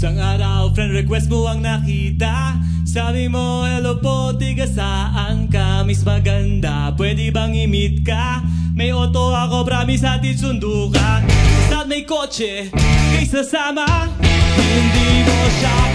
Isang araw, friend request mo ang nakita Sabi mo, hello po, tiga saan ka? Miss maganda, pwede bang i-meet ka? May auto ako, promise atin sundo ka Basta't may kotse, kay sasama Hindi mo siya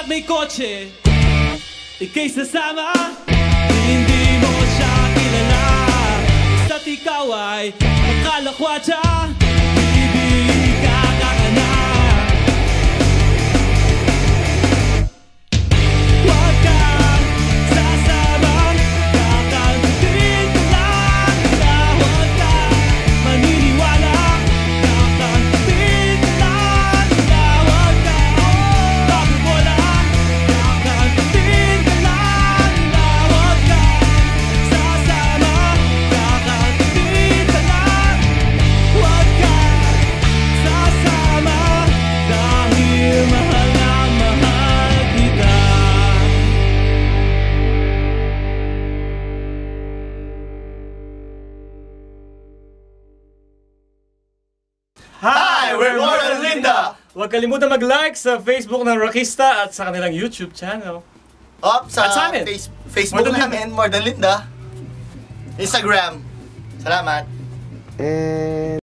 Basta't may kotse Ika'y sasama Hi, we're Warren and Linda. Huwag kalimutan mag-like sa Facebook ng Rockista at sa kanilang YouTube channel. Up sa, At sa amin. face- Facebook More than namin, More Than Linda. Instagram. Salamat. And